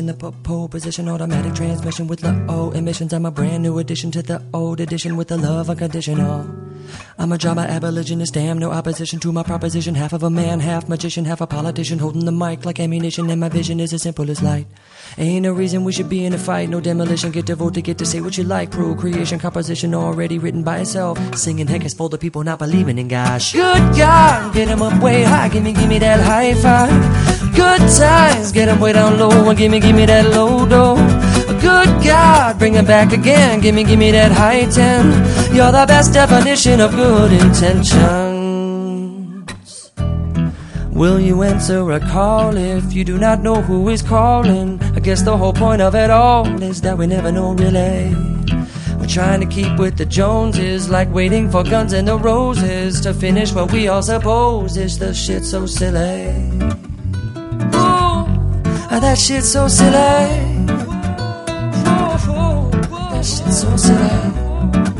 got the pole position, automatic transmission with low emissions. I'm a brand new addition to the old edition with the love unconditional. I'm a drama abolitionist, damn no opposition to my proposition. Half of a man, half magician, half a politician, holding the mic like ammunition, and my vision is as simple as light. Ain't no reason we should be in a fight, no demolition. Get to vote to get to say what you like. Procreation, composition already written by itself. Singing heck is for the people not believing in God. Good God, get 'em up way high, give me, give me that high five. Good times, get 'em way down low, and give me, give me that low dough. Good God, bring it back again, give me, give me that high ten. You're the best definition of good intentions. Will you answer a call if you do not know who is calling? I guess the whole point of it all is that we never know really. We're trying to keep with the Joneses, like waiting for Guns and the Roses to finish what we all suppose is the shit so silly. Ooh, that shit's so silly. That shit so silly.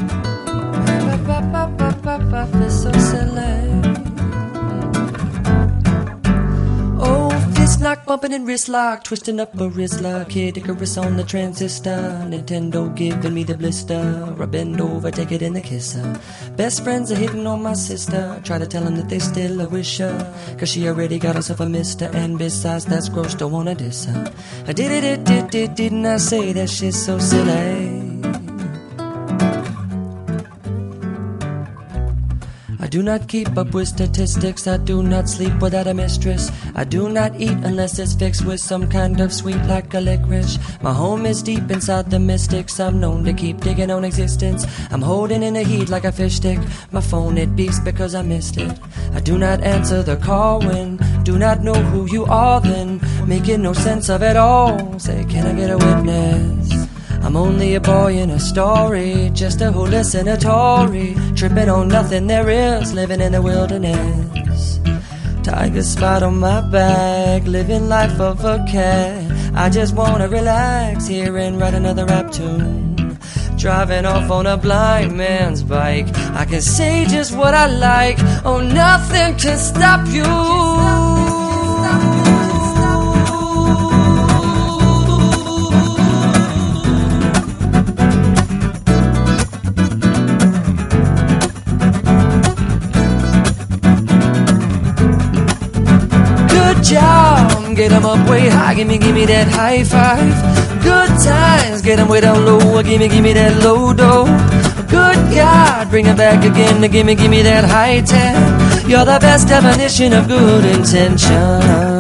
Bumping and wrist lock, twisting up a wrist lock. Kid Icarus on the transistor. Nintendo giving me the blister. I bend over, take it in the kisser. Best friends are hitting on my sister. Try to tell them that they still a wisher. Cause she already got herself a mister. And besides, that's gross, don't wanna diss her. I did it, it, did, did, didn't I say that shit's so silly? Do not keep up with statistics. I do not sleep without a mistress. I do not eat unless it's fixed with some kind of sweet like a licorice. My home is deep inside the mystics. I'm known to keep digging on existence. I'm holding in the heat like a fish stick. My phone it beeps because I missed it. I do not answer the call when do not know who you are. Then making no sense of it all. Say, can I get a witness? I'm only a boy in a story, just a hallucinatory, tripping on nothing there is, living in the wilderness. Tiger spot on my back, living life of a cat. I just wanna relax here and write another rap tune. Driving off on a blind man's bike, I can say just what I like. Oh, nothing can stop you. Job, get 'em up way high, gimme, gimme that high five. Good times, get 'em way down low, gimme, gimme that low dough. Good God, bring it back again, gimme, gimme that high ten. You're the best definition of good intention.